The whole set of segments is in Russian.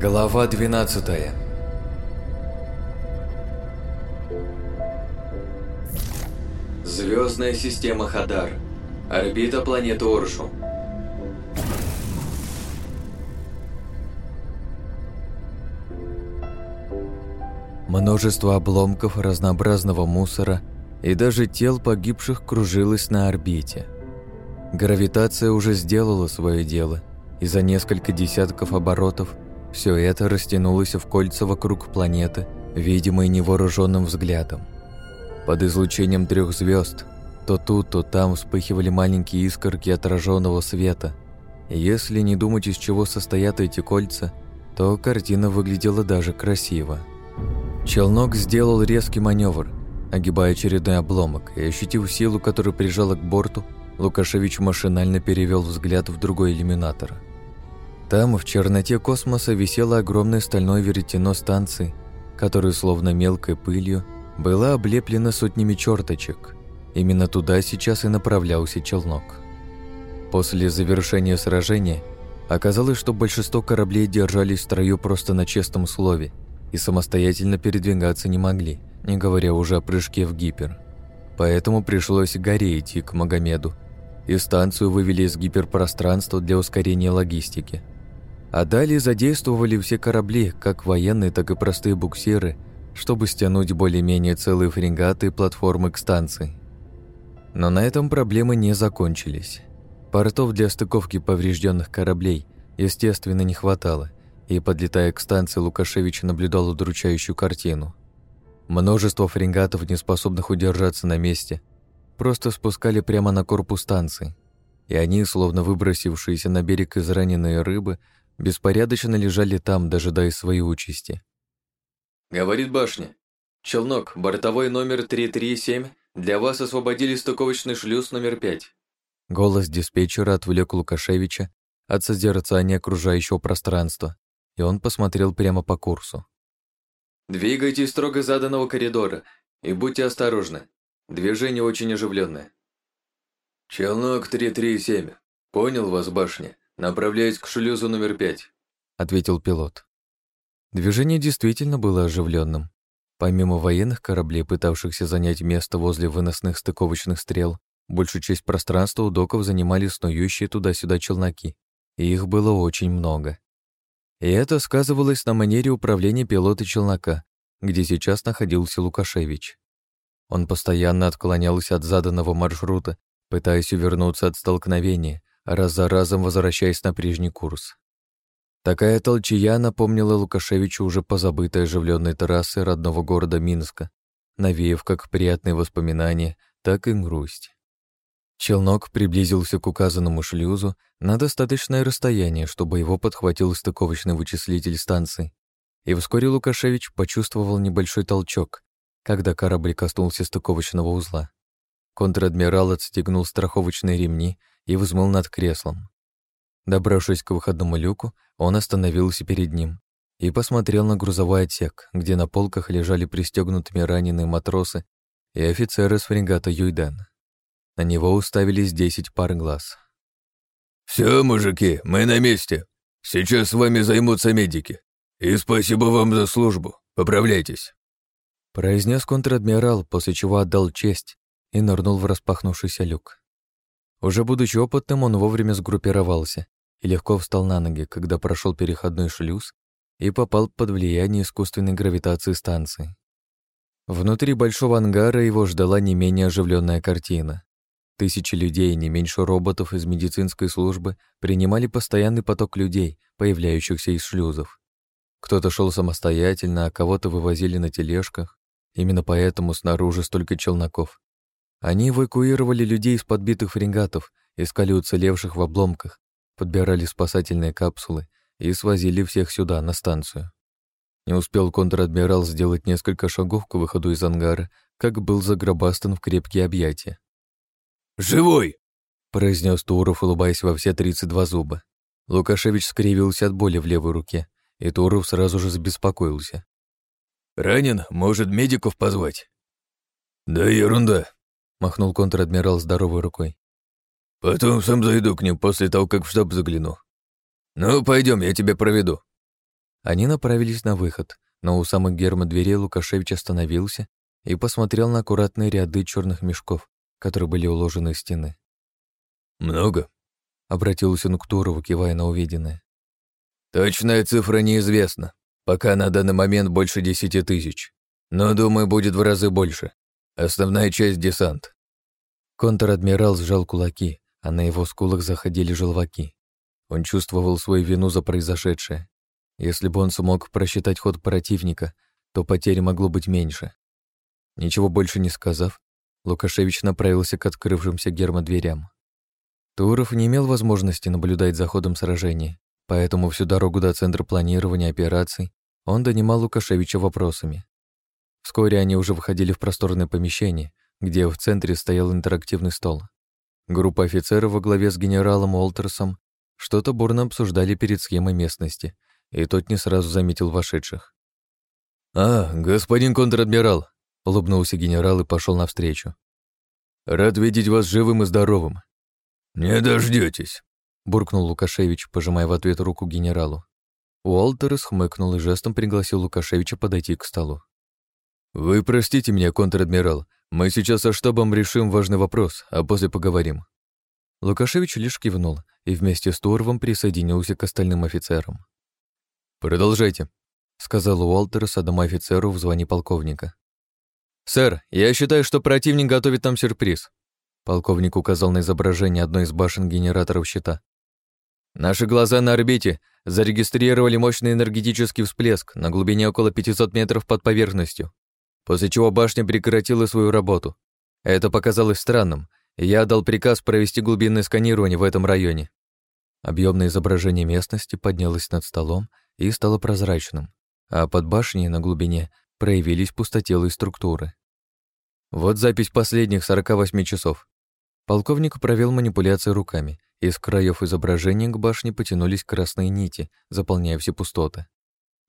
Глава 12 Звездная система Хадар. Орбита планеты Оршу. Множество обломков разнообразного мусора и даже тел погибших кружилось на орбите. Гравитация уже сделала свое дело, и за несколько десятков оборотов все это растянулось в кольца вокруг планеты, видимой невооруженным взглядом. Под излучением трех звезд то тут, то там вспыхивали маленькие искорки отраженного света. Если не думать, из чего состоят эти кольца, то картина выглядела даже красиво. Челнок сделал резкий маневр, огибая очередной обломок, и, ощутив силу, которая прижала к борту, Лукашевич машинально перевел взгляд в другой иллюминатор. Там, в черноте космоса, висело огромное стальное веретено станции, которое, словно мелкой пылью, было облеплено сотнями черточек. Именно туда сейчас и направлялся челнок. После завершения сражения оказалось, что большинство кораблей держались в строю просто на честном слове – и самостоятельно передвигаться не могли, не говоря уже о прыжке в гипер. Поэтому пришлось горе идти к Магомеду, и станцию вывели из гиперпространства для ускорения логистики. А далее задействовали все корабли, как военные, так и простые буксиры, чтобы стянуть более-менее целые фрегаты и платформы к станции. Но на этом проблемы не закончились. Портов для стыковки поврежденных кораблей, естественно, не хватало, и, подлетая к станции, Лукашевич наблюдал удручающую картину. Множество фрегатов, не способных удержаться на месте, просто спускали прямо на корпус станции, и они, словно выбросившиеся на берег израненные рыбы, беспорядочно лежали там, дожидаясь своей участи. «Говорит башня. Челнок, бортовой номер 337, для вас освободили стыковочный шлюз номер 5». Голос диспетчера отвлек Лукашевича от созерцания окружающего пространства и он посмотрел прямо по курсу. «Двигайтесь строго заданного коридора и будьте осторожны. Движение очень оживленное. «Челнок 337. Понял вас, башня. Направляюсь к шлюзу номер 5», — ответил пилот. Движение действительно было оживленным. Помимо военных кораблей, пытавшихся занять место возле выносных стыковочных стрел, большую часть пространства у доков занимали снующие туда-сюда челноки, и их было очень много. И это сказывалось на манере управления пилота челнока, где сейчас находился Лукашевич. Он постоянно отклонялся от заданного маршрута, пытаясь увернуться от столкновения, раз за разом возвращаясь на прежний курс. Такая толчья напомнила Лукашевичу уже позабытой оживленной трассы родного города Минска, навеяв как приятные воспоминания, так и грусть. Челнок приблизился к указанному шлюзу на достаточное расстояние, чтобы его подхватил стыковочный вычислитель станции. И вскоре Лукашевич почувствовал небольшой толчок, когда корабль коснулся стыковочного узла. Контр-адмирал отстегнул страховочные ремни и взмыл над креслом. Добравшись к выходному люку, он остановился перед ним и посмотрел на грузовой отсек, где на полках лежали пристегнутыми раненые матросы и офицеры с фрегата Юйден. На него уставились десять пар глаз. «Все, мужики, мы на месте. Сейчас с вами займутся медики. И спасибо вам за службу. Поправляйтесь», — произнес контр-адмирал, после чего отдал честь и нырнул в распахнувшийся люк. Уже будучи опытным, он вовремя сгруппировался и легко встал на ноги, когда прошел переходной шлюз и попал под влияние искусственной гравитации станции. Внутри большого ангара его ждала не менее оживленная картина. Тысячи людей, не меньше роботов из медицинской службы, принимали постоянный поток людей, появляющихся из шлюзов. Кто-то шел самостоятельно, а кого-то вывозили на тележках. Именно поэтому снаружи столько челноков. Они эвакуировали людей из подбитых фрегатов, искали уцелевших в обломках, подбирали спасательные капсулы и свозили всех сюда, на станцию. Не успел контр-адмирал сделать несколько шагов к выходу из ангара, как был загробастан в крепкие объятия. «Живой!» — произнес Туров, улыбаясь во все тридцать два зуба. Лукашевич скривился от боли в левой руке, и Туров сразу же забеспокоился. «Ранен? Может, медиков позвать?» «Да ерунда», — махнул контр-адмирал здоровой рукой. «Потом сам зайду к ним после того, как в штаб загляну. Ну, пойдем, я тебя проведу». Они направились на выход, но у самых герма дверей Лукашевич остановился и посмотрел на аккуратные ряды черных мешков, которые были уложены в стены. «Много?» — обратился он к Турову, кивая на увиденное. «Точная цифра неизвестна. Пока на данный момент больше десяти тысяч. Но, думаю, будет в разы больше. Основная часть — десант». Контр-адмирал сжал кулаки, а на его скулах заходили желваки. Он чувствовал свою вину за произошедшее. Если бы он смог просчитать ход противника, то потери могло быть меньше. Ничего больше не сказав, Лукашевич направился к открывшимся гермодверям. Туров не имел возможности наблюдать за ходом сражения, поэтому всю дорогу до центра планирования операций он донимал Лукашевича вопросами. Вскоре они уже выходили в просторное помещение, где в центре стоял интерактивный стол. Группа офицеров во главе с генералом Уолтерсом что-то бурно обсуждали перед схемой местности, и тот не сразу заметил вошедших. «А, господин контр-адмирал!» — улыбнулся генерал и пошел навстречу. «Рад видеть вас живым и здоровым». «Не дождетесь, буркнул Лукашевич, пожимая в ответ руку генералу. Уолтерс хмыкнул и жестом пригласил Лукашевича подойти к столу. «Вы простите меня, контр-адмирал, мы сейчас со штабом решим важный вопрос, а после поговорим». Лукашевич лишь кивнул и вместе с Туровым присоединился к остальным офицерам. «Продолжайте», — сказал Уолтерс одному офицеру в звании полковника. «Сэр, я считаю, что противник готовит нам сюрприз», — полковник указал на изображение одной из башен генераторов щита. «Наши глаза на орбите зарегистрировали мощный энергетический всплеск на глубине около 500 метров под поверхностью, после чего башня прекратила свою работу. Это показалось странным, и я дал приказ провести глубинное сканирование в этом районе. Объемное изображение местности поднялось над столом и стало прозрачным, а под башней на глубине проявились пустотелые структуры. Вот запись последних 48 часов. Полковник провел манипуляции руками, и с краев изображения к башне потянулись красные нити, заполняя все пустоты.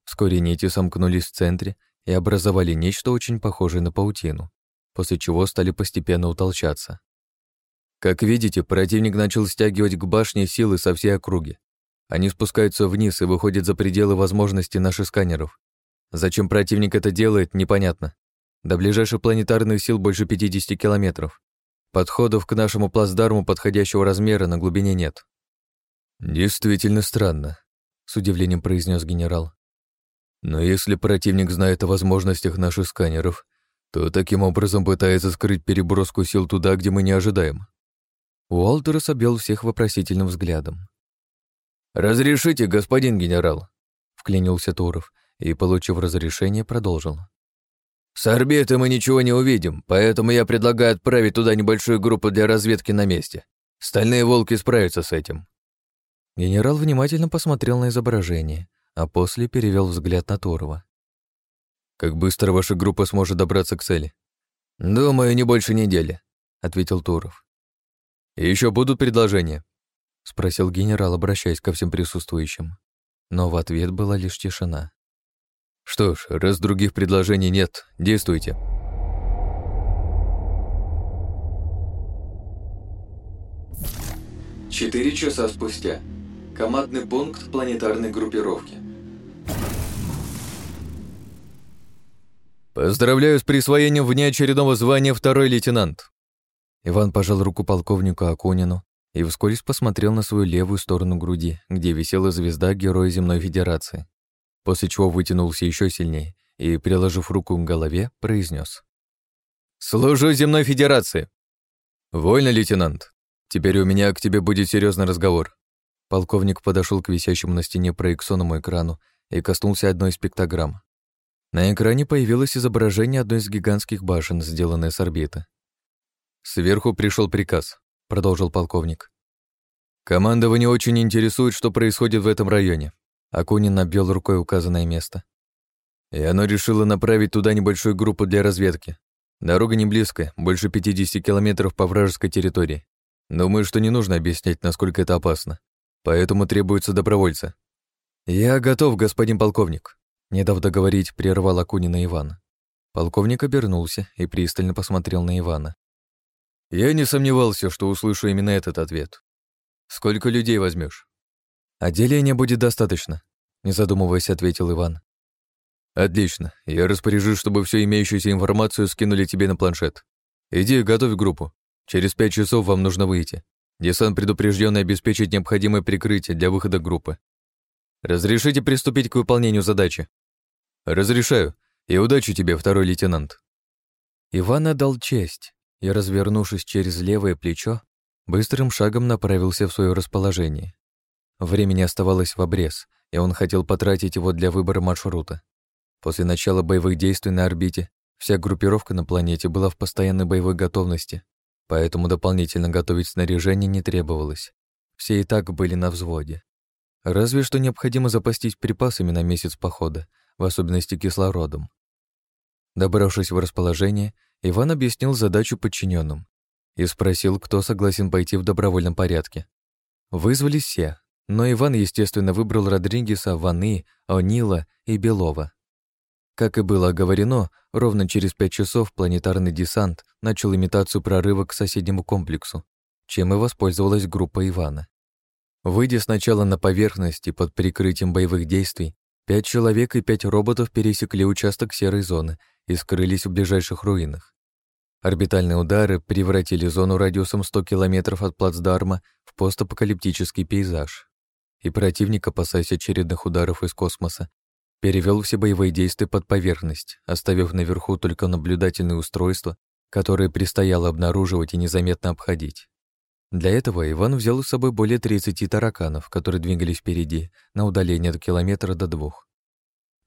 Вскоре нити сомкнулись в центре и образовали нечто очень похожее на паутину, после чего стали постепенно утолчаться. Как видите, противник начал стягивать к башне силы со всей округи. Они спускаются вниз и выходят за пределы возможностей наших сканеров. Зачем противник это делает, непонятно. До ближайших планетарных сил больше 50 километров. Подходов к нашему плацдарму подходящего размера на глубине нет. «Действительно странно», — с удивлением произнес генерал. «Но если противник знает о возможностях наших сканеров, то таким образом пытается скрыть переброску сил туда, где мы не ожидаем. Уолтерс обвел всех вопросительным взглядом. «Разрешите, господин генерал?» — вклинился Туров и, получив разрешение, продолжил. «С орбиты мы ничего не увидим, поэтому я предлагаю отправить туда небольшую группу для разведки на месте. Стальные волки справятся с этим». Генерал внимательно посмотрел на изображение, а после перевел взгляд на Турова. «Как быстро ваша группа сможет добраться к цели?» «Думаю, не больше недели», — ответил Туров. «И еще будут предложения?» — спросил генерал, обращаясь ко всем присутствующим. Но в ответ была лишь тишина. «Что ж, раз других предложений нет, действуйте». Четыре часа спустя. Командный пункт планетарной группировки. «Поздравляю с присвоением внеочередного звания второй лейтенант», Иван пожал руку полковнику Акунину и вскользь посмотрел на свою левую сторону груди, где висела звезда Героя Земной Федерации, после чего вытянулся еще сильнее и, приложив руку к голове, произнес: «Служу Земной Федерации!» «Вольно, лейтенант. Теперь у меня к тебе будет серьезный разговор». Полковник подошел к висящему на стене проекционному экрану и коснулся одной из пиктограмм. На экране появилось изображение одной из гигантских башен, сделанной с орбиты. «Сверху пришел приказ», — продолжил полковник. «Командование очень интересует, что происходит в этом районе». Акунин обвел рукой указанное место. «И оно решило направить туда небольшую группу для разведки. Дорога не близкая, больше 50 километров по вражеской территории. Думаю, что не нужно объяснять, насколько это опасно. Поэтому требуются добровольцы». «Я готов, господин полковник», — не дав договорить, прервал Акунина Ивана. Полковник обернулся и пристально посмотрел на Ивана. Я не сомневался, что услышу именно этот ответ. Сколько людей возьмешь? Отделения будет достаточно, не задумываясь, ответил Иван. Отлично. Я распоряжусь, чтобы всю имеющуюся информацию скинули тебе на планшет. Иди, готовь группу. Через пять часов вам нужно выйти. Десант предупрежден и обеспечить необходимое прикрытие для выхода группы. Разрешите приступить к выполнению задачи? Разрешаю. И удачи тебе, второй лейтенант. Иван отдал честь и, развернувшись через левое плечо, быстрым шагом направился в свое расположение. Времени оставалось в обрез, и он хотел потратить его для выбора маршрута. После начала боевых действий на орбите вся группировка на планете была в постоянной боевой готовности, поэтому дополнительно готовить снаряжение не требовалось. Все и так были на взводе. Разве что необходимо запастись припасами на месяц похода, в особенности кислородом. Добравшись в расположение, Иван объяснил задачу подчиненным и спросил, кто согласен пойти в добровольном порядке. Вызвались все, но Иван, естественно, выбрал Родригеса, Ваны, О'Нила и Белова. Как и было оговорено, ровно через пять часов планетарный десант начал имитацию прорыва к соседнему комплексу, чем и воспользовалась группа Ивана. Выйдя сначала на поверхность и под прикрытием боевых действий, пять человек и пять роботов пересекли участок серой зоны и скрылись в ближайших руинах. Орбитальные удары превратили зону радиусом 100 километров от плацдарма в постапокалиптический пейзаж. И противник, опасаясь очередных ударов из космоса, перевел все боевые действия под поверхность, оставив наверху только наблюдательные устройства, которые предстояло обнаруживать и незаметно обходить. Для этого Иван взял с собой более 30 тараканов, которые двигались впереди, на удаление от километра до двух.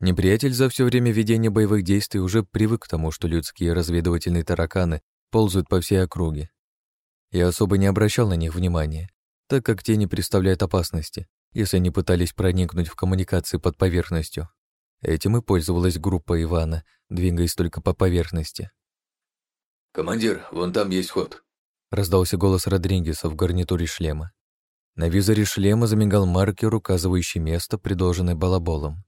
Неприятель за все время ведения боевых действий уже привык к тому, что людские разведывательные тараканы ползают по всей округе. И особо не обращал на них внимания, так как те не представляют опасности, если они пытались проникнуть в коммуникации под поверхностью. Этим и пользовалась группа Ивана, двигаясь только по поверхности. «Командир, вон там есть ход», — раздался голос Родригеса в гарнитуре шлема. На визоре шлема замигал маркер, указывающий место, предложенное балаболом.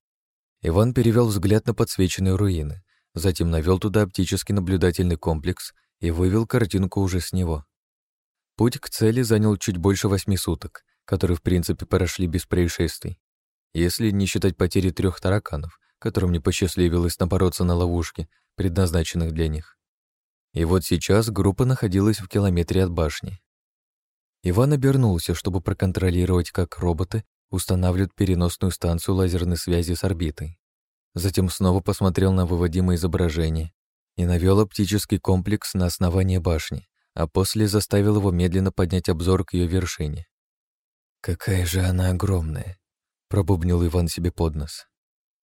Иван перевел взгляд на подсвеченные руины, затем навел туда оптический наблюдательный комплекс и вывел картинку уже с него. Путь к цели занял чуть больше восьми суток, которые, в принципе, прошли без происшествий. Если не считать потери трех тараканов, которым не посчастливилось напороться на ловушки, предназначенных для них. И вот сейчас группа находилась в километре от башни. Иван обернулся, чтобы проконтролировать, как роботы устанавливают переносную станцию лазерной связи с орбитой. Затем снова посмотрел на выводимое изображение и навел оптический комплекс на основание башни, а после заставил его медленно поднять обзор к ее вершине. «Какая же она огромная!» — пробубнил Иван себе под нос.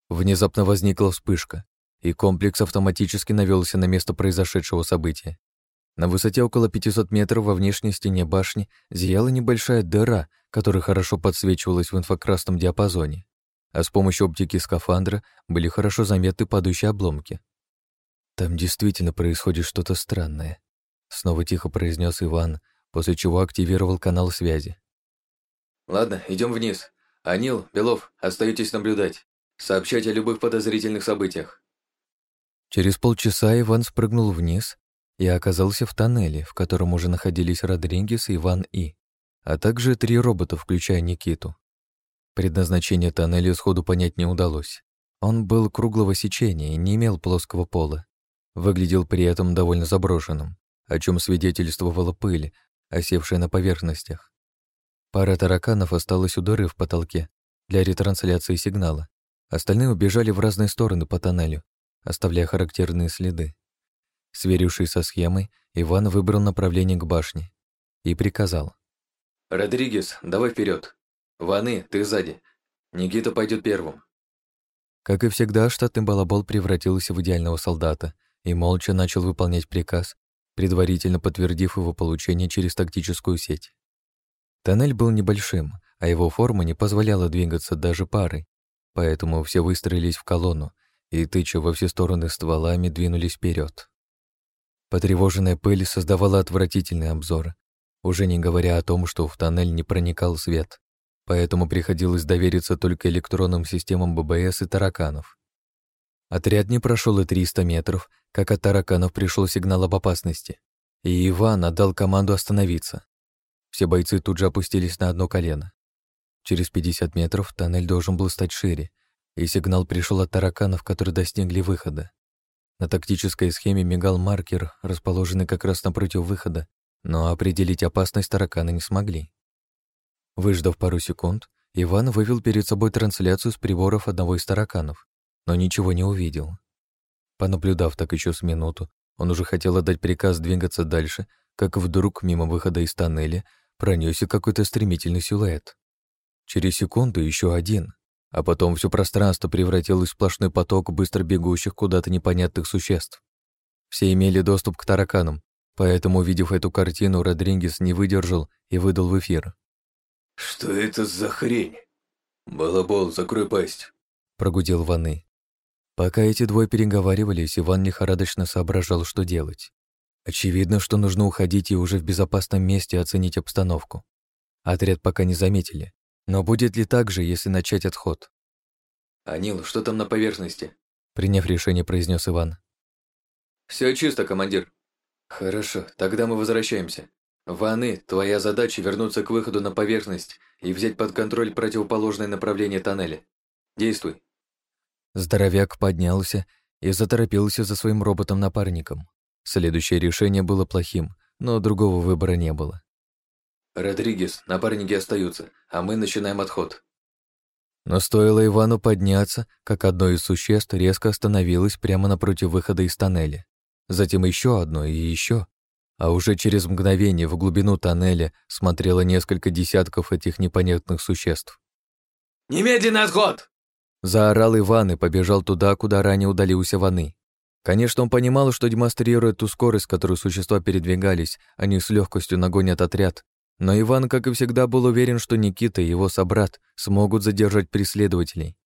Внезапно возникла вспышка, и комплекс автоматически навелся на место произошедшего события. На высоте около 500 метров во внешней стене башни зияла небольшая дыра, которая хорошо подсвечивалась в инфракрасном диапазоне, а с помощью оптики скафандра были хорошо заметны падающие обломки. «Там действительно происходит что-то странное», — снова тихо произнес Иван, после чего активировал канал связи. «Ладно, идем вниз. Анил, Белов, остаетесь наблюдать. Сообщать о любых подозрительных событиях. Через полчаса Иван спрыгнул вниз и оказался в тоннеле, в котором уже находились Родригес и Иван И, а также три робота, включая Никиту. Предназначение тоннеля сходу понять не удалось. Он был круглого сечения и не имел плоского пола. Выглядел при этом довольно заброшенным, о чем свидетельствовала пыль, осевшая на поверхностях. Пара тараканов осталась у дыры в потолке для ретрансляции сигнала, Остальные убежали в разные стороны по тоннелю, оставляя характерные следы. Сверившись со схемой, Иван выбрал направление к башне и приказал. «Родригес, давай вперед. Ваны, ты сзади. Никита пойдет первым». Как и всегда, штатный балабол превратился в идеального солдата и молча начал выполнять приказ, предварительно подтвердив его получение через тактическую сеть. Тоннель был небольшим, а его форма не позволяла двигаться даже парой, поэтому все выстроились в колонну и, тыча во все стороны стволами, двинулись вперед. Потревоженная пыль создавала отвратительный обзор, уже не говоря о том, что в тоннель не проникал свет, поэтому приходилось довериться только электронным системам ББС и тараканов. Отряд не прошел и 300 метров, как от тараканов пришел сигнал об опасности, и Иван отдал команду остановиться. Все бойцы тут же опустились на одно колено. Через 50 метров тоннель должен был стать шире, и сигнал пришел от тараканов, которые достигли выхода. На тактической схеме мигал маркер, расположенный как раз напротив выхода, но определить опасность тараканы не смогли. Выждав пару секунд, Иван вывел перед собой трансляцию с приборов одного из тараканов, но ничего не увидел. Понаблюдав так еще с минуту, он уже хотел отдать приказ двигаться дальше, как вдруг мимо выхода из тоннеля пронесся какой-то стремительный силуэт. Через секунду еще один, а потом все пространство превратилось в сплошной поток быстро бегущих куда-то непонятных существ. Все имели доступ к тараканам, поэтому, увидев эту картину, Родригес не выдержал и выдал в эфир. «Что это за хрень? Балабол, закрой пасть!» — прогудел Ваны. Пока эти двое переговаривались, Иван лихорадочно соображал, что делать. Очевидно, что нужно уходить и уже в безопасном месте оценить обстановку. Отряд пока не заметили, но будет ли так же, если начать отход? «Анил, что там на поверхности?» Приняв решение, произнес Иван. Все чисто, командир». «Хорошо, тогда мы возвращаемся. Ваны, твоя задача вернуться к выходу на поверхность и взять под контроль противоположное направление тоннеля. Действуй». Здоровяк поднялся и заторопился за своим роботом-напарником. Следующее решение было плохим, но другого выбора не было. «Родригес, напарники остаются, а мы начинаем отход». Но стоило Ивану подняться, как одно из существ резко остановилось прямо напротив выхода из тоннеля. Затем еще одно и еще. А уже через мгновение в глубину тоннеля смотрело несколько десятков этих непонятных существ. «Немедленный отход!» Заорал Иван и побежал туда, куда ранее удалился Ваны. Конечно, он понимал, что демонстрирует ту скорость, которую существа передвигались, они с легкостью нагонят отряд, но Иван, как и всегда, был уверен, что Никита и его собрат смогут задержать преследователей.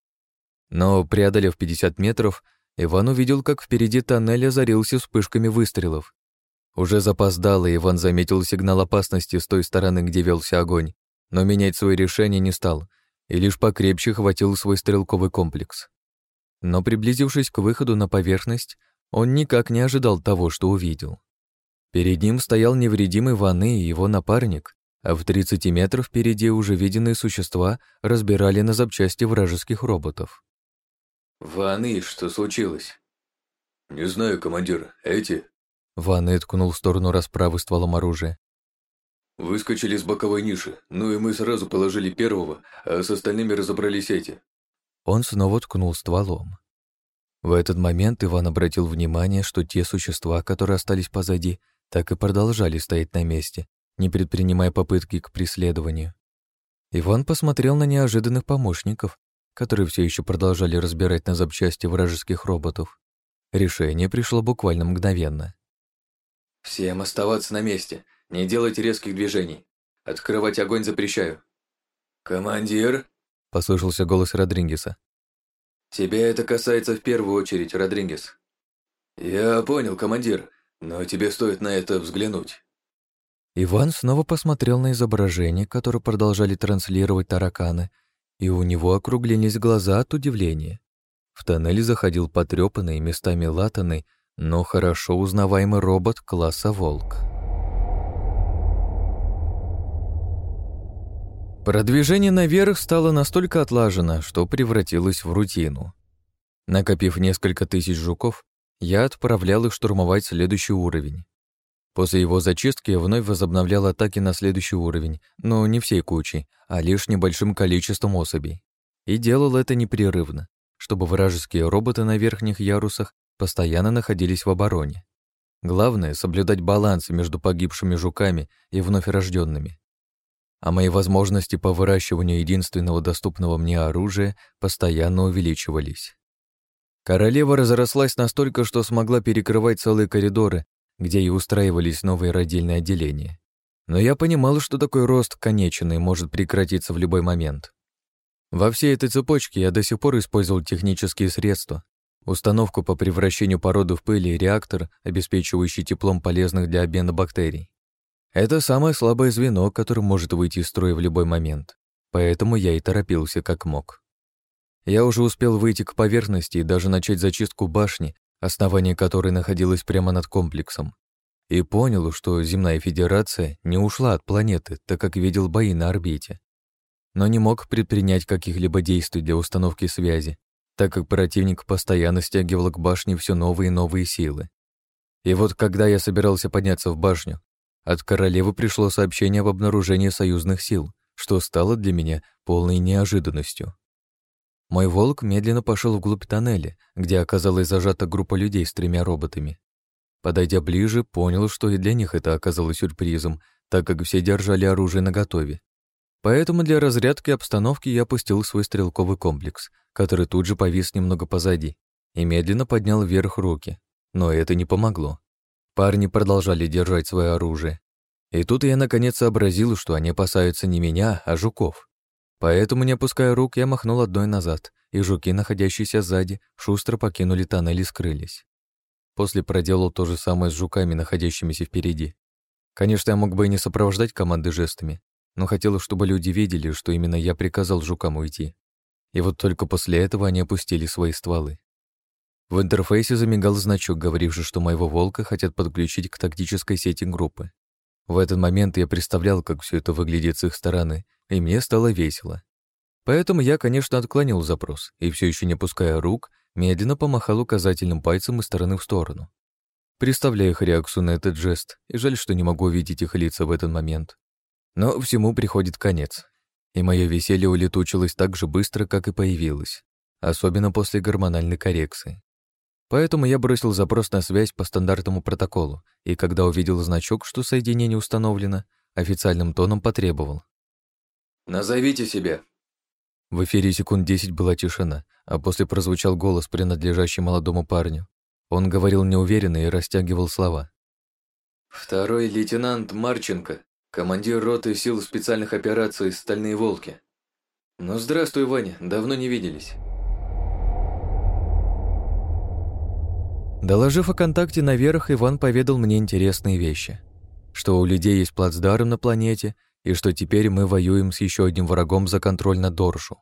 Но, преодолев 50 метров, Иван увидел, как впереди тоннель озарился вспышками выстрелов. Уже запоздало, Иван заметил сигнал опасности с той стороны, где велся огонь, но менять свое решение не стал и лишь покрепче хватил свой стрелковый комплекс. Но, приблизившись к выходу на поверхность, он никак не ожидал того, что увидел. Перед ним стоял невредимый Ваны и его напарник, а в 30 метров впереди уже виденные существа разбирали на запчасти вражеских роботов. «Ваны, что случилось?» «Не знаю, командир. Эти?» Ваны ткнул в сторону расправы стволом оружия. «Выскочили с боковой ниши, ну и мы сразу положили первого, а с остальными разобрались эти». Он снова ткнул стволом. В этот момент Иван обратил внимание, что те существа, которые остались позади, так и продолжали стоять на месте, не предпринимая попытки к преследованию. Иван посмотрел на неожиданных помощников, которые все еще продолжали разбирать на запчасти вражеских роботов. Решение пришло буквально мгновенно. «Всем оставаться на месте, не делать резких движений. Открывать огонь запрещаю». «Командир?» — послышался голос Родригеса. «Тебя это касается в первую очередь, Родригес». «Я понял, командир, но тебе стоит на это взглянуть». Иван снова посмотрел на изображение, которое продолжали транслировать тараканы, и у него округлились глаза от удивления. В тоннель заходил потрепанный, местами латанный, но хорошо узнаваемый робот класса «Волк». Продвижение наверх стало настолько отлажено, что превратилось в рутину. Накопив несколько тысяч жуков, я отправлял их штурмовать следующий уровень. После его зачистки вновь возобновлял атаки на следующий уровень, но не всей кучей, а лишь небольшим количеством особей. И делал это непрерывно, чтобы вражеские роботы на верхних ярусах постоянно находились в обороне. Главное — соблюдать баланс между погибшими жуками и вновь рожденными. А мои возможности по выращиванию единственного доступного мне оружия постоянно увеличивались. Королева разрослась настолько, что смогла перекрывать целые коридоры где и устраивались новые родильные отделения. Но я понимал, что такой рост конечный может прекратиться в любой момент. Во всей этой цепочке я до сих пор использовал технические средства, установку по превращению породы в пыль и реактор, обеспечивающий теплом полезных для обмена бактерий. Это самое слабое звено, которое может выйти из строя в любой момент, поэтому я и торопился как мог. Я уже успел выйти к поверхности и даже начать зачистку башни, основание которой находилось прямо над комплексом, и понял, что Земная Федерация не ушла от планеты, так как видел бои на орбите. но не мог предпринять каких-либо действий для установки связи, так как противник постоянно стягивал к башне все новые и новые силы. И вот когда я собирался подняться в башню, от королевы пришло сообщение об обнаружении союзных сил, что стало для меня полной неожиданностью. Мой волк медленно пошел вглубь тоннеля, где оказалась зажата группа людей с тремя роботами. Подойдя ближе, понял, что и для них это оказалось сюрпризом, так как все держали оружие наготове. Поэтому для разрядки обстановки я опустил свой стрелковый комплекс, который тут же повис немного позади, и медленно поднял вверх руки. Но это не помогло. Парни продолжали держать свое оружие. И тут я наконец сообразил, что они опасаются не меня, а жуков. Поэтому, не опуская рук, я махнул одной назад, и жуки, находящиеся сзади, шустро покинули тоннель и скрылись. После проделал то же самое с жуками, находящимися впереди. Конечно, я мог бы и не сопровождать команды жестами, но хотел, чтобы люди видели, что именно я приказал жукам уйти. И вот только после этого они опустили свои стволы. В интерфейсе замигал значок, говоривший, что моего волка хотят подключить к тактической сети группы. В этот момент я представлял, как все это выглядит с их стороны, и мне стало весело. Поэтому я, конечно, отклонил запрос и, все еще не пуская рук, медленно помахал указательным пальцем из стороны в сторону. Представляю их реакцию на этот жест, и жаль, что не могу увидеть их лица в этот момент. Но всему приходит конец, и мое веселье улетучилось так же быстро, как и появилось, особенно после гормональной коррекции. Поэтому я бросил запрос на связь по стандартному протоколу, и когда увидел значок, что соединение установлено, официальным тоном потребовал. «Назовите себя». В эфире секунд десять была тишина, а после прозвучал голос, принадлежащий молодому парню. Он говорил неуверенно и растягивал слова. «Второй лейтенант Марченко, командир роты сил специальных операций «Стальные волки». Ну, здравствуй, Ваня, давно не виделись. Доложив о контакте наверх, Иван поведал мне интересные вещи. Что у людей есть плацдарм на планете, и что теперь мы воюем с еще одним врагом за контроль над Доршу.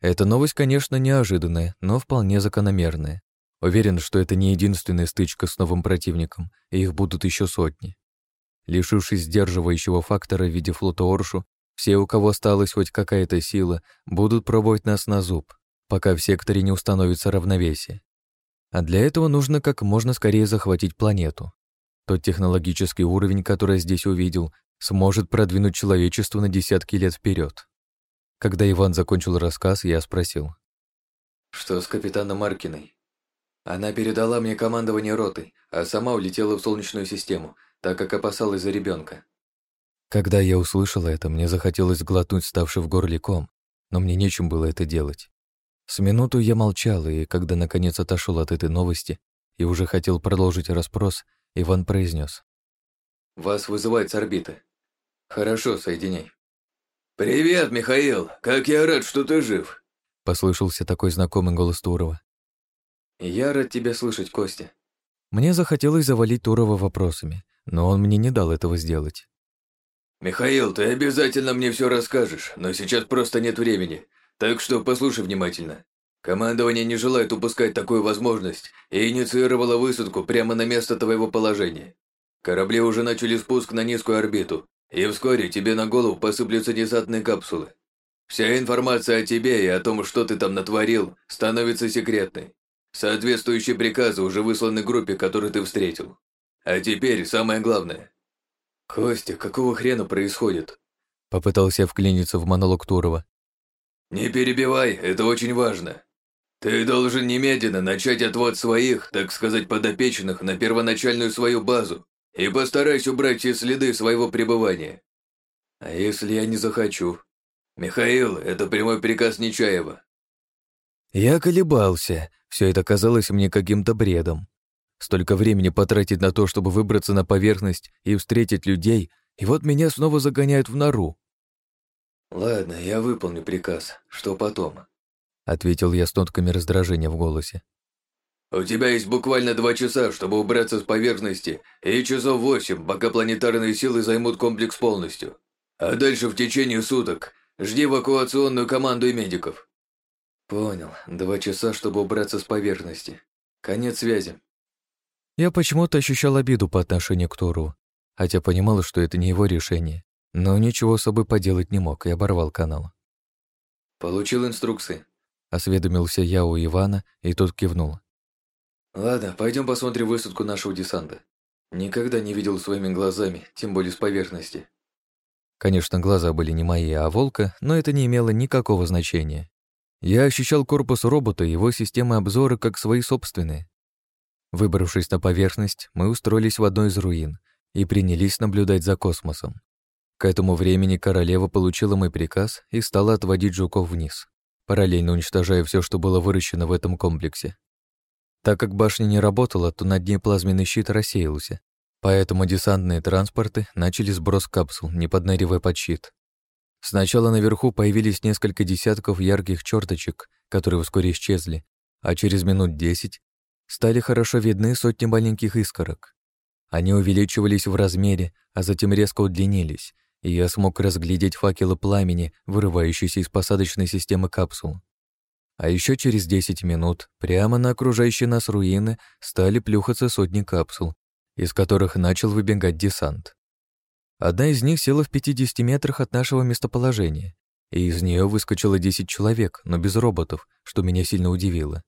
Эта новость, конечно, неожиданная, но вполне закономерная. Уверен, что это не единственная стычка с новым противником, и их будут еще сотни. Лишившись сдерживающего фактора в виде флота Оршу, все, у кого осталась хоть какая-то сила, будут пробовать нас на зуб, пока в секторе не установится равновесие. А для этого нужно как можно скорее захватить планету. Тот технологический уровень, который я здесь увидел, сможет продвинуть человечество на десятки лет вперед. Когда Иван закончил рассказ, я спросил. «Что с капитаном Маркиной?» Она передала мне командование роты, а сама улетела в Солнечную систему, так как опасалась за ребенка. Когда я услышал это, мне захотелось глотнуть ставший в горле ком, но мне нечем было это делать. С минуту я молчал, и когда наконец отошел от этой новости и уже хотел продолжить расспрос, Иван произнес: «Вас вызывает с орбиты. Хорошо, соединяй». «Привет, Михаил! Как я рад, что ты жив!» Послышался такой знакомый голос Турова. «Я рад тебя слышать, Костя». Мне захотелось завалить Турова вопросами, но он мне не дал этого сделать. «Михаил, ты обязательно мне все расскажешь, но сейчас просто нет времени, так что послушай внимательно. Командование не желает упускать такую возможность и инициировало высадку прямо на место твоего положения. Корабли уже начали спуск на низкую орбиту, и вскоре тебе на голову посыплются десантные капсулы. Вся информация о тебе и о том, что ты там натворил, становится секретной. Соответствующие приказы уже высланы группе, которую ты встретил. А теперь самое главное. Костя, какого хрена происходит? Попытался вклиниться в монолог Турова. Не перебивай, это очень важно. Ты должен немедленно начать отвод своих, так сказать, подопечных на первоначальную свою базу и постарайся убрать все следы своего пребывания. А если я не захочу? Михаил, это прямой приказ Нечаева. Я колебался. Все это казалось мне каким-то бредом. Столько времени потратить на то, чтобы выбраться на поверхность и встретить людей, и вот меня снова загоняют в нору. «Ладно, я выполню приказ. Что потом?» Ответил я с нотками раздражения в голосе. «У тебя есть буквально два часа, чтобы убраться с поверхности, и часов восемь, пока планетарные силы займут комплекс полностью. А дальше в течение суток жди эвакуационную команду и медиков. Понял. Два часа, чтобы убраться с поверхности. Конец связи. Я почему-то ощущал обиду по отношению к Тору, хотя понимал, что это не его решение. Но ничего с собой поделать не мог и оборвал канал. Получил инструкции. Осведомился я у Ивана, и тот кивнул. Ладно, пойдем посмотрим высадку нашего десанта. Никогда не видел своими глазами, тем более с поверхности. Конечно, глаза были не мои, а волка, но это не имело никакого значения. Я ощущал корпус робота и его системы обзора как свои собственные. Выбравшись на поверхность, мы устроились в одной из руин и принялись наблюдать за космосом. К этому времени королева получила мой приказ и стала отводить жуков вниз, параллельно уничтожая все, что было выращено в этом комплексе. Так как башня не работала, то над ней плазменный щит рассеялся, поэтому десантные транспорты начали сброс капсул, не подныривая под щит. Сначала наверху появились несколько десятков ярких черточек, которые вскоре исчезли, а через минут десять стали хорошо видны сотни маленьких искорок. Они увеличивались в размере, а затем резко удлинились, и я смог разглядеть факелы пламени, вырывающиеся из посадочной системы капсул. А еще через 10 минут прямо на окружающие нас руины стали плюхаться сотни капсул, из которых начал выбегать десант. Одна из них села в 50 метрах от нашего местоположения, и из нее выскочило 10 человек, но без роботов, что меня сильно удивило.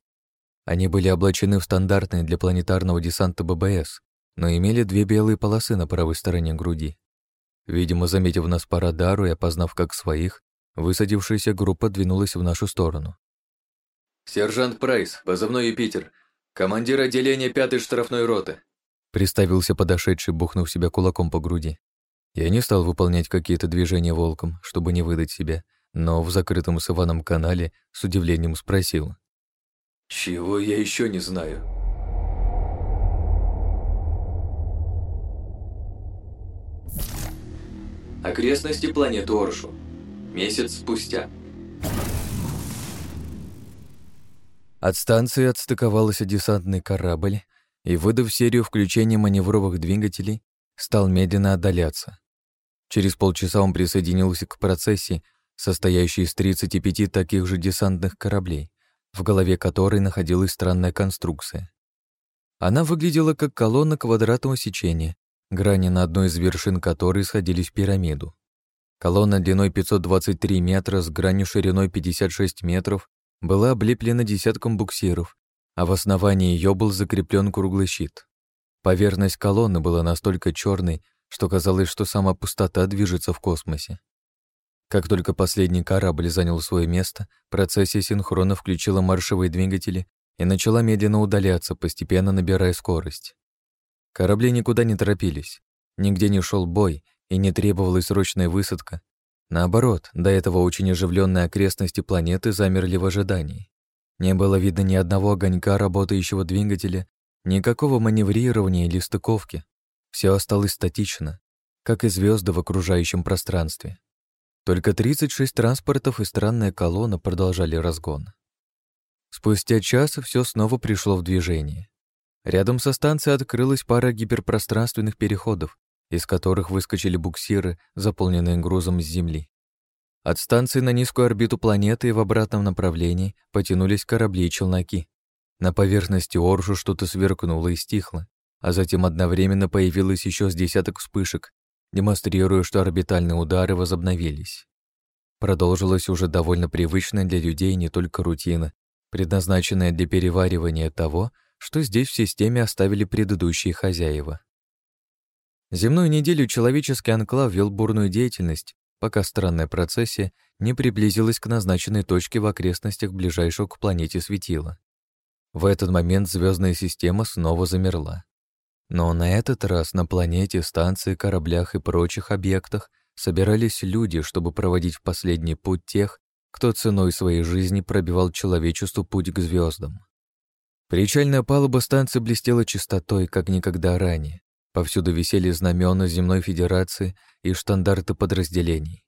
Они были облачены в стандартные для планетарного десанта ББС, но имели две белые полосы на правой стороне груди. Видимо, заметив нас по радару и опознав как своих, высадившаяся группа двинулась в нашу сторону. «Сержант Прайс, позывной Юпитер, командир отделения пятой штрафной роты», Приставился подошедший, бухнув себя кулаком по груди. Я не стал выполнять какие-то движения волком, чтобы не выдать себя, но в закрытом с Иваном канале с удивлением спросил. «Чего я еще не знаю?» Окрестности планеты Оршу. Месяц спустя. От станции отстыковался десантный корабль и, выдав серию включения маневровых двигателей, стал медленно отдаляться. Через полчаса он присоединился к процессии, состоящей из 35 таких же десантных кораблей, в голове которой находилась странная конструкция. Она выглядела как колонна квадратного сечения, грани на одной из вершин которой сходились в пирамиду. Колонна длиной 523 метра с гранью шириной 56 метров была облеплена десятком буксиров, а в основании ее был закреплен круглый щит. Поверхность колонны была настолько черной, что казалось, что сама пустота движется в космосе. Как только последний корабль занял свое место, процессия синхронно включила маршевые двигатели и начала медленно удаляться, постепенно набирая скорость. Корабли никуда не торопились, нигде не шел бой и не требовалась срочная высадка, Наоборот, до этого очень оживленные окрестности планеты замерли в ожидании. Не было видно ни одного огонька работающего двигателя, никакого маневрирования или стыковки. Все осталось статично, как и звезды в окружающем пространстве. Только 36 транспортов и странная колонна продолжали разгон. Спустя час все снова пришло в движение. Рядом со станцией открылась пара гиперпространственных переходов, из которых выскочили буксиры, заполненные грузом с Земли. От станции на низкую орбиту планеты в обратном направлении потянулись корабли и челноки. На поверхности Оршу что-то сверкнуло и стихло, а затем одновременно появилось еще с десяток вспышек, демонстрируя, что орбитальные удары возобновились. Продолжилась уже довольно привычная для людей не только рутина, предназначенная для переваривания того, что здесь в системе оставили предыдущие хозяева. Земную неделю человеческий анклав вел бурную деятельность, пока странная процессия не приблизилась к назначенной точке в окрестностях ближайшего к планете светила. В этот момент звездная система снова замерла. Но на этот раз на планете, станции, кораблях и прочих объектах собирались люди, чтобы проводить в последний путь тех, кто ценой своей жизни пробивал человечеству путь к звездам. Причальная палуба станции блестела чистотой, как никогда ранее. Повсюду висели знамена Земной Федерации и штандарты подразделений.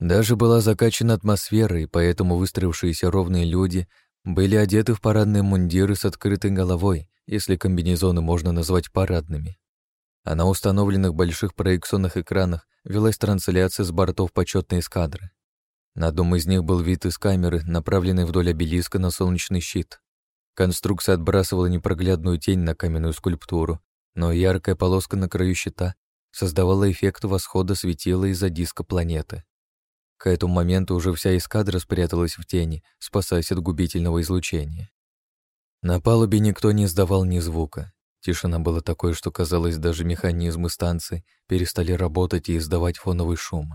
Даже была закачана атмосфера, и поэтому выстроившиеся ровные люди были одеты в парадные мундиры с открытой головой, если комбинезоны можно назвать парадными. А на установленных больших проекционных экранах велась трансляция с бортов почетной эскадры. На одном из них был вид из камеры, направленной вдоль обелиска на солнечный щит. Конструкция отбрасывала непроглядную тень на каменную скульптуру, но яркая полоска на краю щита создавала эффект восхода светила из-за диска планеты. К этому моменту уже вся эскадра спряталась в тени, спасаясь от губительного излучения. На палубе никто не издавал ни звука. Тишина была такой, что казалось, даже механизмы станции перестали работать и издавать фоновый шум.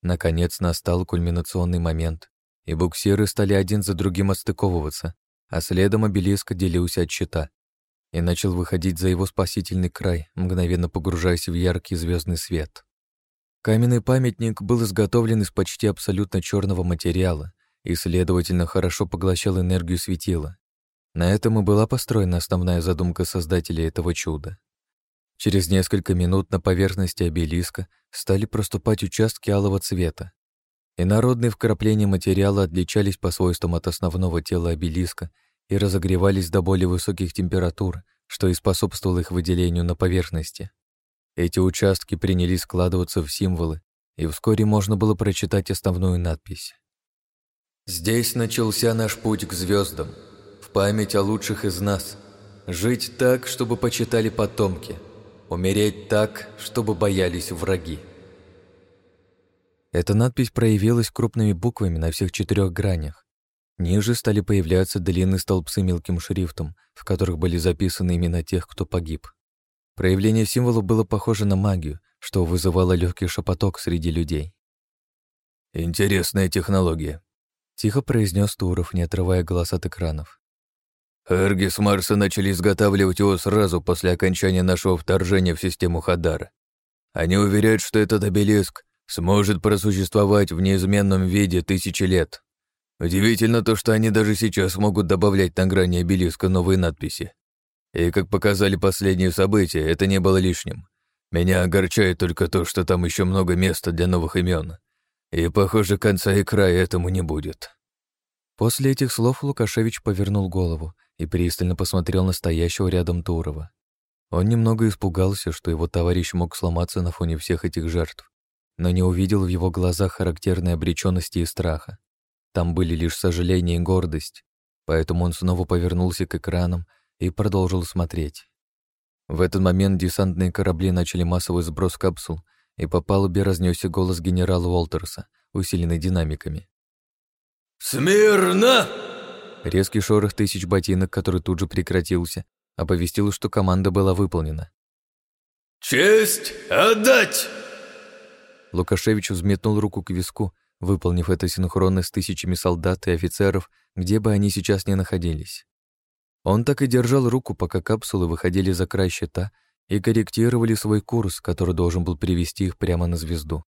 Наконец настал кульминационный момент, и буксиры стали один за другим отстыковываться, а следом обелиск делился от щита и начал выходить за его спасительный край, мгновенно погружаясь в яркий звездный свет. Каменный памятник был изготовлен из почти абсолютно черного материала и, следовательно, хорошо поглощал энергию светила. На этом и была построена основная задумка создателей этого чуда. Через несколько минут на поверхности обелиска стали проступать участки алого цвета. Инородные вкрапления материала отличались по свойствам от основного тела обелиска и разогревались до более высоких температур, что и способствовало их выделению на поверхности. Эти участки принялись складываться в символы, и вскоре можно было прочитать основную надпись. «Здесь начался наш путь к звездам, в память о лучших из нас. Жить так, чтобы почитали потомки, умереть так, чтобы боялись враги». Эта надпись проявилась крупными буквами на всех четырех гранях. Ниже стали появляться длинные столбцы мелким шрифтом, в которых были записаны имена тех, кто погиб. Проявление символов было похоже на магию, что вызывало легкий шепоток среди людей. «Интересная технология», — тихо произнес Туров, не отрывая глаз от экранов. «Эрги с Марса начали изготавливать его сразу после окончания нашего вторжения в систему Хадара. Они уверяют, что этот обелиск сможет просуществовать в неизменном виде тысячи лет. Удивительно то, что они даже сейчас могут добавлять на грани обелиска новые надписи. И, как показали последние события, это не было лишним. Меня огорчает только то, что там еще много места для новых имен. И, похоже, конца и края этому не будет. После этих слов Лукашевич повернул голову и пристально посмотрел на стоящего рядом Турова. Он немного испугался, что его товарищ мог сломаться на фоне всех этих жертв, но не увидел в его глазах характерной обреченности и страха. Там были лишь сожаление и гордость, поэтому он снова повернулся к экранам и продолжил смотреть. В этот момент десантные корабли начали массовый сброс капсул, и по палубе разнесся голос генерала Уолтерса, усиленный динамиками. «Смирно!» Резкий шорох тысяч ботинок, который тут же прекратился, оповестил, что команда была выполнена. «Честь отдать!» Лукашевич взметнул руку к виску, выполнив это синхронно с тысячами солдат и офицеров, где бы они сейчас ни находились. Он так и держал руку, пока капсулы выходили за край щита и корректировали свой курс, который должен был привести их прямо на звезду.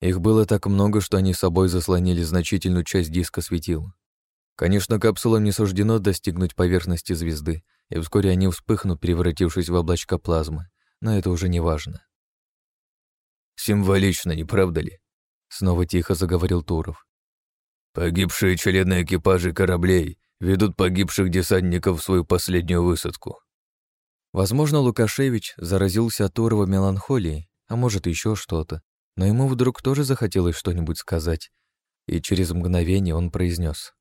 Их было так много, что они собой заслонили значительную часть диска светила. Конечно, капсулам не суждено достигнуть поверхности звезды, и вскоре они вспыхнут, превратившись в облачко плазмы, но это уже не важно. «Символично, не правда ли?» Снова тихо заговорил Туров. «Погибшие члены экипажей кораблей ведут погибших десантников в свою последнюю высадку. Возможно, Лукашевич заразился от Турова меланхолией, а может, еще что-то, но ему вдруг тоже захотелось что-нибудь сказать, и через мгновение он произнес: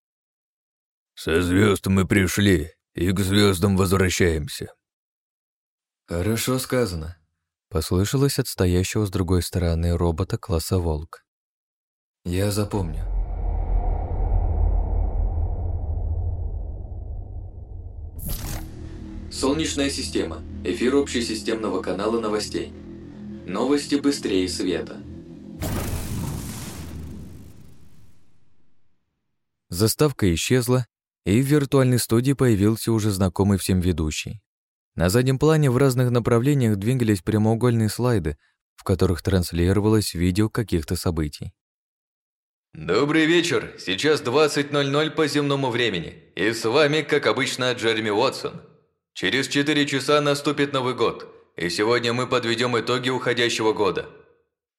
«Со звезд мы пришли, и к звездам возвращаемся». «Хорошо сказано», — послышалось от стоящего с другой стороны робота класса «Волк». «Я запомню». Солнечная система. Эфир общесистемного канала новостей. Новости быстрее света. Заставка исчезла, и в виртуальной студии появился уже знакомый всем ведущий. На заднем плане в разных направлениях двигались прямоугольные слайды, в которых транслировалось видео каких-то событий. Добрый вечер, сейчас 20.00 по земному времени, и с вами, как обычно, Джереми Уотсон – Через четыре часа наступит Новый год, и сегодня мы подведем итоги уходящего года.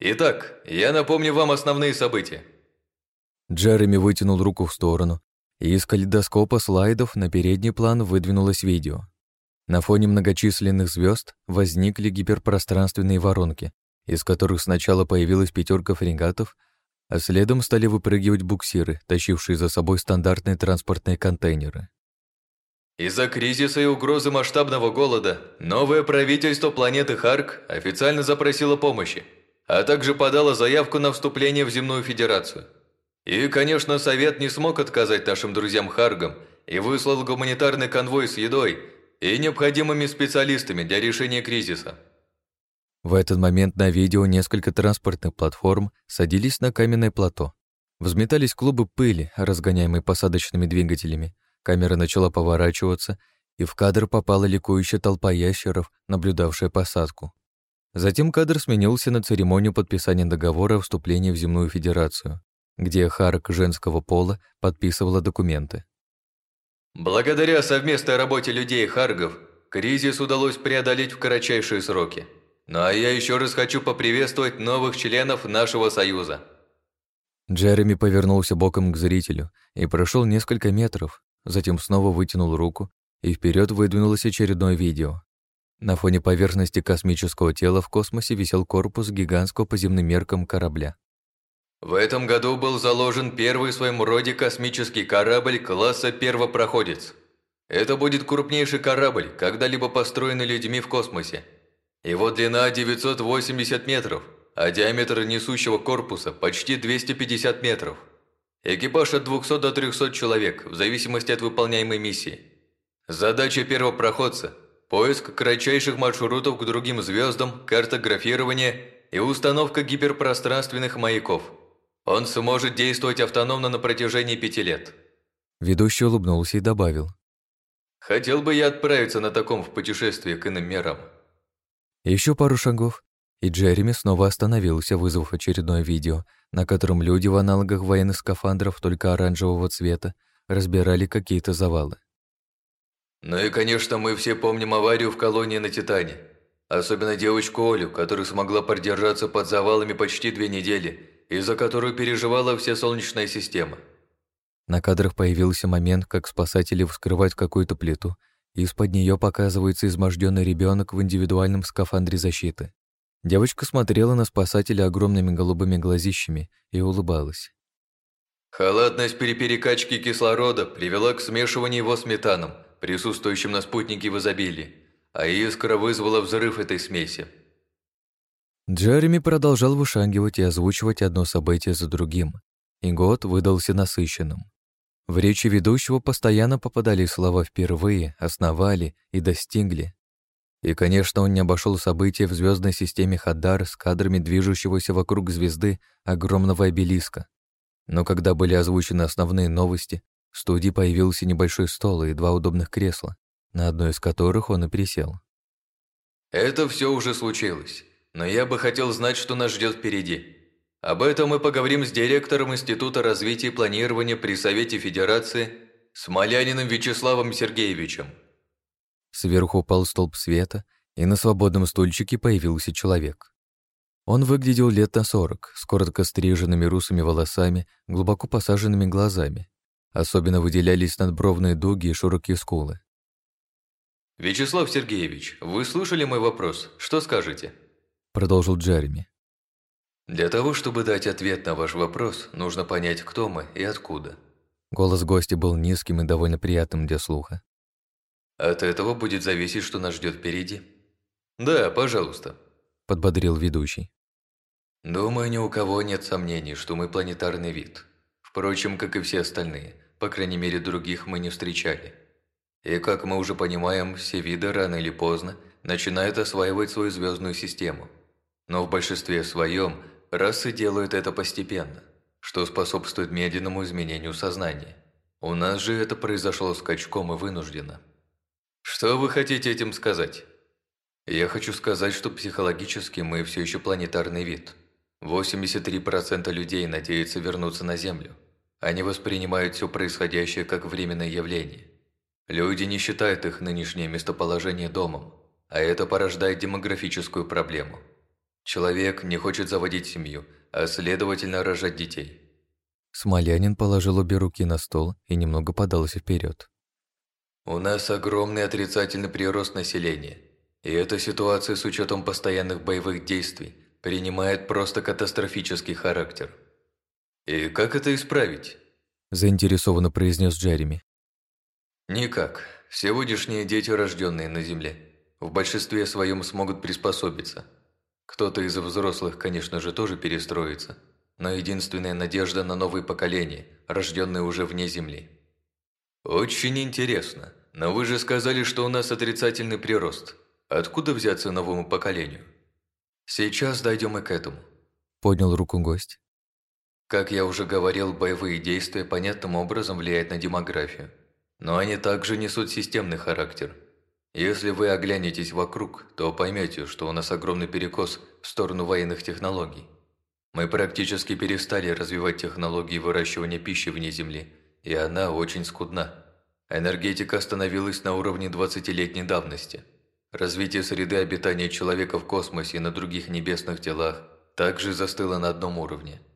Итак, я напомню вам основные события. Джереми вытянул руку в сторону, и из калейдоскопа слайдов на передний план выдвинулось видео. На фоне многочисленных звезд возникли гиперпространственные воронки, из которых сначала появилась пятерка фрегатов, а следом стали выпрыгивать буксиры, тащившие за собой стандартные транспортные контейнеры. Из-за кризиса и угрозы масштабного голода новое правительство планеты Харк официально запросило помощи. а также подала заявку на вступление в Земную Федерацию. И, конечно, Совет не смог отказать нашим друзьям Харгам и выслал гуманитарный конвой с едой и необходимыми специалистами для решения кризиса. В этот момент на видео несколько транспортных платформ садились на каменное плато. Взметались клубы пыли, разгоняемые посадочными двигателями. Камера начала поворачиваться, и в кадр попала ликующая толпа ящеров, наблюдавшая посадку. Затем кадр сменился на церемонию подписания договора о вступлении в Земную Федерацию, где Харк женского пола подписывала документы. Благодаря совместной работе людей Харгов, кризис удалось преодолеть в кратчайшие сроки. Ну а я еще раз хочу поприветствовать новых членов нашего союза. Джереми повернулся боком к зрителю и прошел несколько метров, затем снова вытянул руку, и вперед выдвинулось очередное видео. На фоне поверхности космического тела в космосе висел корпус гигантского по земным меркам корабля. В этом году был заложен первый в своем роде космический корабль класса «Первопроходец». Это будет крупнейший корабль, когда-либо построенный людьми в космосе. Его длина 980 метров – а диаметр несущего корпуса почти 250 метров. Экипаж от 200 до 300 человек, в зависимости от выполняемой миссии. Задача первопроходца – поиск кратчайших маршрутов к другим звездам, картографирование и установка гиперпространственных маяков. Он сможет действовать автономно на протяжении пяти лет. Ведущий улыбнулся и добавил. Хотел бы я отправиться на таком в путешествие к иным мирам. Еще пару шагов, и Джереми снова остановился, вызвав очередное видео, на котором люди в аналогах военных скафандров только оранжевого цвета разбирали какие-то завалы. Ну и, конечно, мы все помним аварию в колонии на Титане. Особенно девочку Олю, которая смогла продержаться под завалами почти две недели, из-за которой переживала вся Солнечная система. На кадрах появился момент, как спасатели вскрывают какую-то плиту, из-под нее показывается изможденный ребенок в индивидуальном скафандре защиты. Девочка смотрела на спасателя огромными голубыми глазищами и улыбалась. Халатность при перекачке кислорода привела к смешиванию его с метаном, присутствующим на спутнике в изобилии, а искра вызвала взрыв этой смеси. Джереми продолжал вышагивать и озвучивать одно событие за другим, и год выдался насыщенным. В речи ведущего постоянно попадали слова «впервые», «основали» и «достигли», и, конечно, он не обошел события в звездной системе Хадар с кадрами движущегося вокруг звезды огромного обелиска. Но когда были озвучены основные новости, в студии появился небольшой стол и два удобных кресла, на одно из которых он и присел. «Это все уже случилось, но я бы хотел знать, что нас ждет впереди. Об этом мы поговорим с директором Института развития и планирования при Совете Федерации Смоляниным Вячеславом Сергеевичем. Сверху упал столб света, и на свободном стульчике появился человек. Он выглядел лет на сорок, с коротко стриженными русыми волосами, глубоко посаженными глазами. Особенно выделялись надбровные дуги и широкие скулы. «Вячеслав Сергеевич, вы слышали мой вопрос? Что скажете?» Продолжил Джереми. «Для того, чтобы дать ответ на ваш вопрос, нужно понять, кто мы и откуда». Голос гостя был низким и довольно приятным для слуха. От этого будет зависеть, что нас ждет впереди. Да, пожалуйста, подбодрил ведущий. Думаю, ни у кого нет сомнений, что мы планетарный вид. Впрочем, как и все остальные, по крайней мере, других мы не встречали. И как мы уже понимаем, все виды рано или поздно начинают осваивать свою звездную систему. Но в большинстве своем расы делают это постепенно, что способствует медленному изменению сознания. У нас же это произошло скачком и вынужденно. Что вы хотите этим сказать? Я хочу сказать, что психологически мы все еще планетарный вид. 83% людей надеются вернуться на Землю. Они воспринимают все происходящее как временное явление. Люди не считают их нынешнее местоположение домом, а это порождает демографическую проблему. Человек не хочет заводить семью, а следовательно рожать детей. Смолянин положил обе руки на стол и немного подался вперед. У нас огромный отрицательный прирост населения, и эта ситуация с учетом постоянных боевых действий принимает просто катастрофический характер. И как это исправить? Заинтересованно произнес Джереми. Никак. Сегодняшние дети, рожденные на Земле, в большинстве своем смогут приспособиться. Кто-то из взрослых, конечно же, тоже перестроится, но единственная надежда на новое поколение, рожденное уже вне Земли. Очень интересно, но вы же сказали, что у нас отрицательный прирост. Откуда взяться новому поколению? Сейчас дойдем и к этому. Поднял руку гость. Как я уже говорил, боевые действия понятным образом влияют на демографию. Но они также несут системный характер. Если вы оглянетесь вокруг, то поймете, что у нас огромный перекос в сторону военных технологий. Мы практически перестали развивать технологии выращивания пищи вне Земли, и она очень скудна. Энергетика остановилась на уровне 20-летней давности. Развитие среды обитания человека в космосе и на других небесных телах также застыло на одном уровне –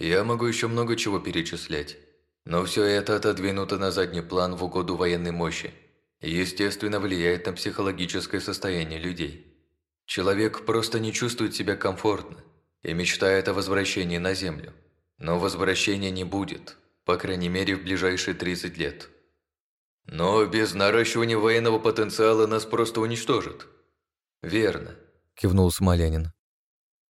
я могу еще много чего перечислять, но все это отодвинуто на задний план в угоду военной мощи естественно, влияет на психологическое состояние людей. Человек просто не чувствует себя комфортно и мечтает о возвращении на Землю. Но возвращения не будет, по крайней мере, в ближайшие 30 лет. Но без наращивания военного потенциала нас просто уничтожат. Верно, кивнул Смолянин.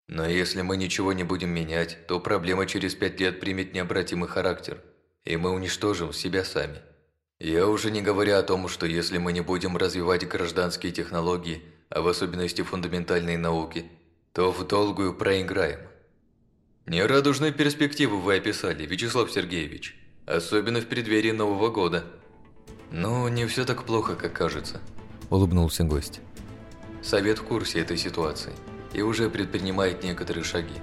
Но если мы ничего не будем менять, то проблема через пять лет примет необратимый характер, и мы уничтожим себя сами. Я уже не говоря о том, что если мы не будем развивать гражданские технологии, а в особенности фундаментальные науки, то в долгую проиграем. Нерадужные перспективы вы описали, Вячеслав Сергеевич, особенно в преддверии Нового года. Но не все так плохо, как кажется. Улыбнулся гость. Совет в курсе этой ситуации и уже предпринимает некоторые шаги.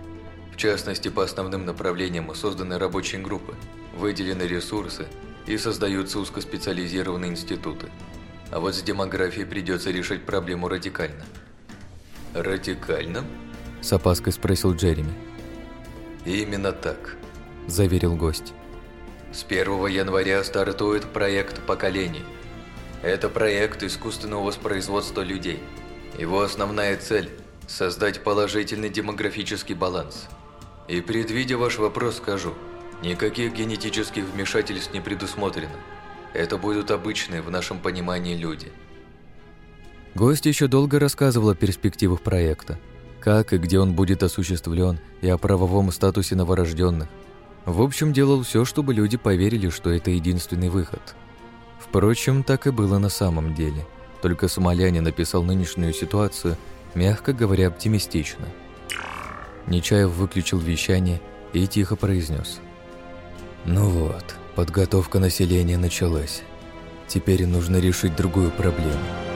В частности, по основным направлениям созданы рабочие группы, выделены ресурсы и создаются узкоспециализированные институты. А вот с демографией придется решить проблему радикально. «Радикально?» – с опаской спросил Джереми. «Именно так», – заверил гость. «С 1 января стартует проект поколений. Это проект искусственного воспроизводства людей. Его основная цель – создать положительный демографический баланс. И предвидя ваш вопрос, скажу, никаких генетических вмешательств не предусмотрено. Это будут обычные в нашем понимании люди. Гость еще долго рассказывал о перспективах проекта, как и где он будет осуществлен, и о правовом статусе новорожденных. В общем, делал все, чтобы люди поверили, что это единственный выход. Впрочем, так и было на самом деле. Только Сомалянин написал нынешнюю ситуацию – мягко говоря, оптимистично. Нечаев выключил вещание и тихо произнес. «Ну вот, подготовка населения началась. Теперь нужно решить другую проблему».